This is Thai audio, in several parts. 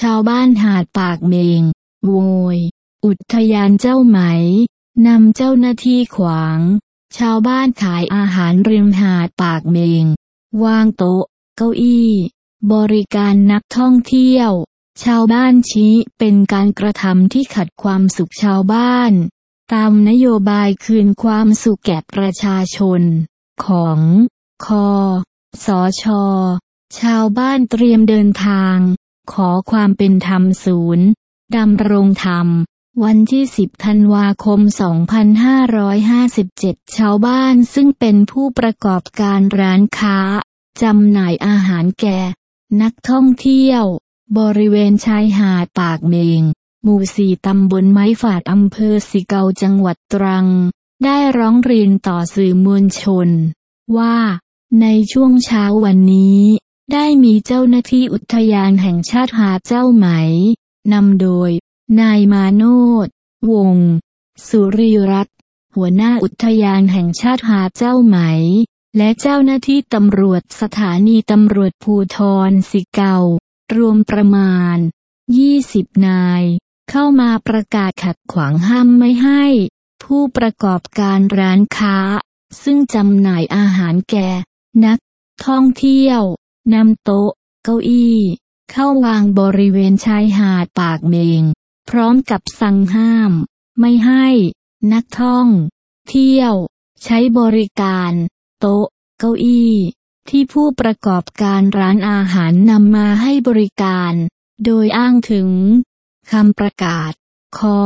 ชาวบ้านหาดปากเมง โวย อุทยานเจ้าไหม นำเจ้าหน้าที่ขวาง ชาวบ้านขายอาหารริมหาดปากเมง วางโต๊ะ เก้าอี้ บริการนักท่องเที่ยว ชาวบ้านชี้เป็นการกระทำที่ขัดความสุขชาวบ้าน ตามนโยบายคืนความสุขแก่ประชาชน ของคอสอชอชาวบ้านเตรียมเดินทาง ขอความเป็นธรรมศูนย์ดำรงธรรม วันที่ 10 ธันวาคม 2557 ชาวบ้านซึ่งเป็นผู้ประกอบการร้านค้าจำหน่ายอาหารแก่ นักท่องเที่ยว บริเวณชายหาดปากเมง หมู่สี่ตำบลไม้ฝาดอำเภอสิเกาจังหวัดตรัง ได้ร้องเรียนต่อสื่อมวลชน ว่าในช่วงเช้าวันนี้ ได้มีเจ้าหน้าที่อุทยานแห่งชาติหาเจ้าไหม นำโดย นายมาโนดวง สุริรัตน์หัวหน้าอุทยานแห่งชาติหาเจ้าไหม และเจ้าหน้าที่ตำรวจสถานีตำรวจภูทรสิเกา รวมประมาณ 20 นาย เข้ามาประกาศขัดขวางห้ามไม่ให้ ผู้ประกอบการร้านค้า ซึ่งจำหน่ายอาหารแก่ นัก ท่องเที่ยว นำโต๊ะ เก้าอี้ เข้าวางบริเวณชายหาดปากเมง พร้อมกับสั่งห้าม ไม่ให้ นักท่อง เที่ยว ใช้บริการ โต๊ะ เก้าอี้ ที่ผู้ประกอบการร้านอาหารนำมาให้บริการ โดยอ้างถึงคำประกาศ คอ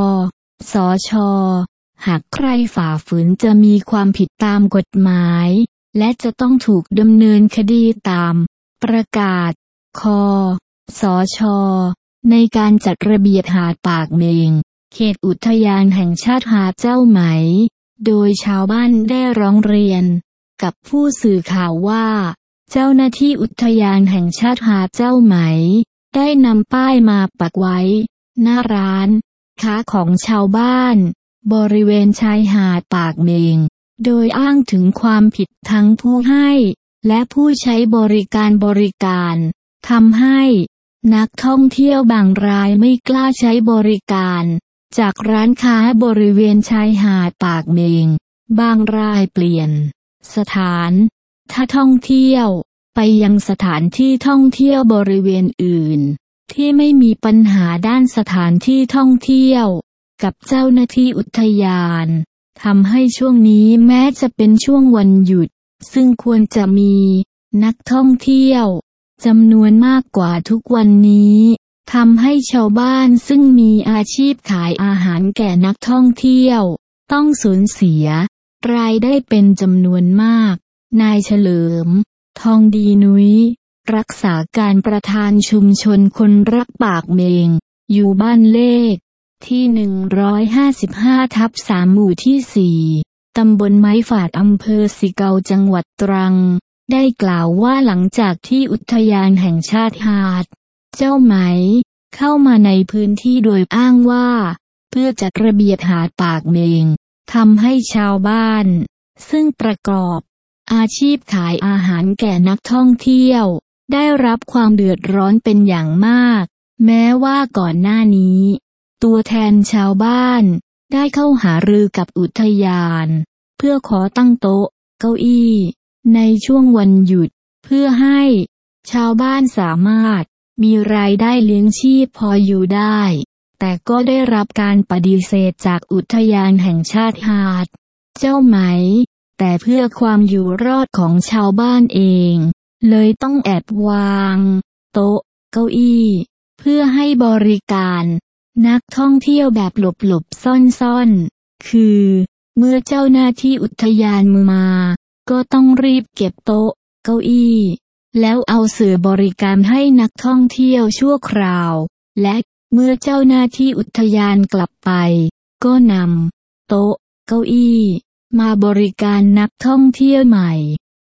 สอชอหากใครฝ่าฝืนจะมีความผิดตามกฎหมาย และจะต้องถูกดำเนินคดีตาม ประกาศ คอสอชอในการจัดระเบียบหาดปากเมง เขตอุทยานแห่งชาติหาดเจ้าไหม โดยชาวบ้านได้ร้องเรียน กับผู้สื่อข่าวว่า เจ้าหน้าที่อุทยานแห่งชาติหาดเจ้าไหม ได้นำป้ายมาปักไว้ หน้าร้าน ค้าของชาวบ้าน บริเวณชายหาดปากเมง โดยอ้างถึงความผิดทั้งผู้ให้ และผู้ใช้บริการบริการทำให้ นักท่องเที่ยวบางรายไม่กล้าใช้บริการ จากร้านค้าบริเวณชายหาดปากเมง บางรายเปลี่ยน สถานถ้าท่องเที่ยว ไปยังสถานที่ท่องเที่ยวบริเวณอื่น ที่ไม่มีปัญหาด้านสถานที่ท่องเที่ยว กับเจ้าหน้าที่อุทยานทำให้ช่วงนี้แม้จะเป็นช่วงวันหยุด ซึ่งควรจะมี นักท่องเที่ยวจำนวนมากกว่าทุกวันนี้ทำให้ชาวบ้านซึ่งมีอาชีพขายอาหารแก่นักท่องเที่ยว ต้องสูญเสีย รายได้เป็นจำนวนมาก นายเฉลิม ทองดีนุย้ย รักษาการประธานชุมชนคนรักปากเมง อยู่บ้านเลข ที่ 155 ทับ3หมู่ที่ 4 ตำบลไม้ฝาดอำเภอสิเกาจังหวัดตรัง ได้กล่าวว่าหลังจากที่อุทยานแห่งชาติหาด เจ้าไหม เข้ามาในพื้นที่โดยอ้างว่า เพื่อจัดระเบียบหาดปากเมงทำให้ชาวบ้าน ซึ่งประกอบ อาชีพขายอาหารแก่นักท่องเที่ยว ได้รับความเดือดร้อนเป็นอย่างมาก แม้ว่าก่อนหน้านี้ ตัวแทนชาวบ้าน ได้เข้าหารือกับอุทยาน เพื่อขอตั้งโต๊ะ เก้าอี้ ในช่วงวันหยุด เพื่อให้ ชาวบ้านสามารถ มีรายได้เลี้ยงชีพพออยู่ได้ แต่ก็ได้รับการปฏิเสธจากอุทยานแห่งชาติหาด เจ้าไหม แต่เพื่อความอยู่รอดของชาวบ้านเอง เลยต้องแอบวาง โต๊ะ เก้าอี้ เพื่อให้บริการ นักท่องเที่ยวแบบหลบๆซ่อนๆ คือ เมื่อเจ้าหน้าที่อุทยานมา ก็ต้องรีบเก็บโต๊ะ เก้าอี้ แล้วเอาเสือบริการให้นักท่องเที่ยวชั่วคราว และเมื่อเจ้าหน้าที่อุทยานกลับไป ก็นำโต๊ะ เก้าอี้ มาบริการนักท่องเที่ยวใหม่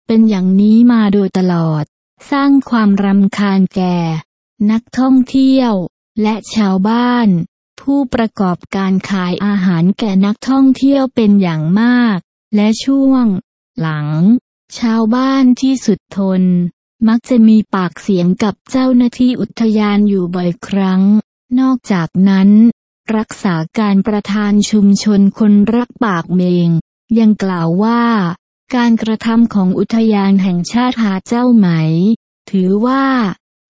เป็นอย่างนี้มาโดยตลอด สร้างความรำคาญแก่ นักท่องเที่ยว และชาวบ้าน ผู้ประกอบการขายอาหารแก่นักท่องเที่ยวเป็นอย่างมาก และช่วง หลัง ชาวบ้านที่สุดทน มักจะมีปากเสียงกับเจ้าหน้าที่อุทยานอยู่บ่อยครั้ง นอกจากนั้น รักษาการประธานชุมชนคนรักปากเมง ยังกล่าวว่าการกระทำของอุทยานแห่งชาติหาเจ้าไหม ถือว่า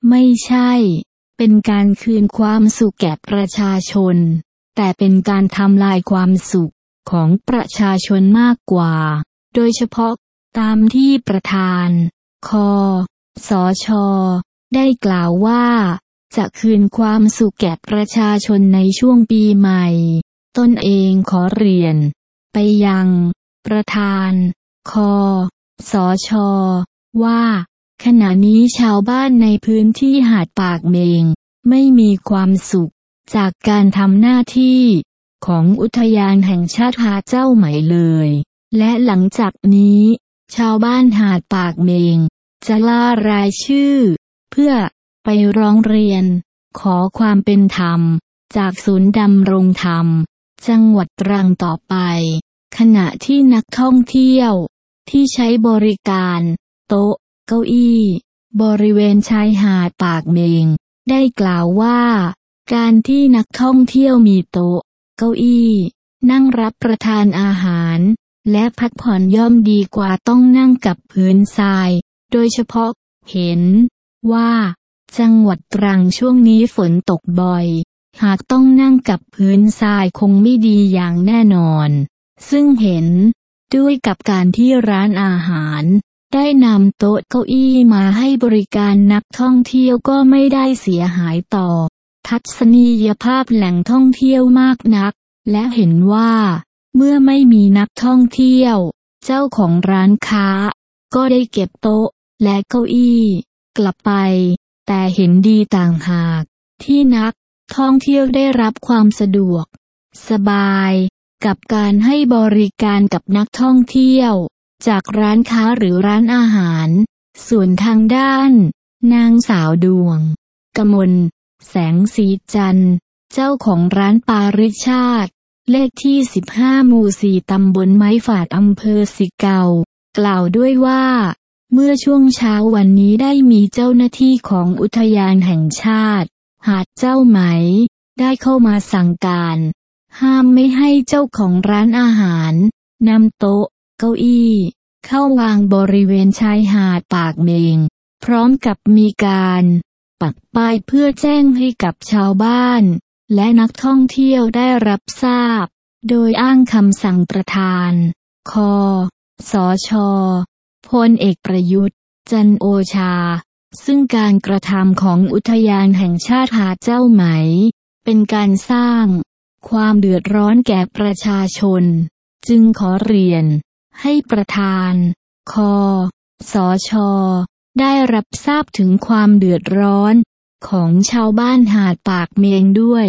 ไม่ใช่ เป็นการคืนความสุขแก่ประชาชน แต่เป็นการทำลายความสุขของประชาชนมากกว่า โดยเฉพาะตามที่ประธาน คอสอชอได้กล่าวว่า จะคืนความสุขแก่ประชาชนในช่วงปีใหม่ ตนเองขอเรียน ไปยัง ประธาน คอสอชอว่า ขณะนี้ชาวบ้านในพื้นที่หาดปากเมง ไม่มีความสุข จากการทำหน้าที่ของอุทยานแห่งชาติหาเจ้าใหม่เลย และหลังจากนี้ ชาวบ้านหาดปากเมง จะล่ารายชื่อ เพื่อไปร้องเรียน ขอความเป็นธรรม จากศูนย์ดำรงธรรม จังหวัดตรังต่อไป ขณะที่นักท่องเที่ยว ที่ใช้บริการ โต๊ะ เก้าอี้ บริเวณชายหาดปากเมง ได้กล่าวว่า การที่นักท่องเที่ยวมีโต๊ะ เก้าอี้ นั่งรับประทานอาหาร และพักผ่อนย่อมดีกว่าต้องนั่งกับพื้นทราย โดยเฉพาะเห็นว่า จังหวัดตรังช่วงนี้ฝนตกบ่อย หากต้องนั่งกับพื้นทรายคงไม่ดีอย่างแน่นอน ซึ่งเห็นด้วยกับการที่ร้านอาหาร ได้นำโต๊ะเก้าอี้มาให้บริการนักท่องเที่ยวก็ไม่ได้เสียหายต่อ ทัศนียภาพแหล่งท่องเที่ยวมากนัก และเห็นว่า เมื่อไม่มีนักท่องเที่ยว เจ้าของร้านค้า ก็ได้เก็บโต๊ะและเก้าอี้ กลับไป แต่เห็นดีต่างหาก ที่นักท่องเที่ยวได้รับความสะดวก สบาย กับการให้บริการกับนักท่องเที่ยว จากร้านค้าหรือร้านอาหาร ส่วนทางด้าน นางสาวดวง กมล แสงสีจันเจ้าของร้านปาริชาติ เลขที่ 15 หมู่สี่ตำบลไม้ฝาดอำเภอสิเกา กล่าวด้วยว่า เมื่อช่วงเช้าวันนี้ได้มีเจ้าหน้าที่ของอุทยานแห่งชาติ หาดเจ้าไหม ได้เข้ามาสั่งการ ห้ามไม่ให้เจ้าของร้านอาหารนำโต๊ะ เก้าอี้ เข้าวางบริเวณชายหาดปากเมง พร้อมกับมีการ ปักป้ายเพื่อแจ้งให้กับชาวบ้าน และนักท่องเที่ยวได้รับทราบ โดยอ้างคำสั่งประธาน คอสอชอพลเอกประยุทธ์ จันโอชา ซึ่งการกระทำของอุทยานแห่งชาติหาเจ้าไหม เป็นการสร้าง ความเดือดร้อนแก่ประชาชน จึงขอเรียน ให้ประธาน คอสอชอได้รับทราบถึงความเดือดร้อนของชาวบ้านหาดปากเมงด้วย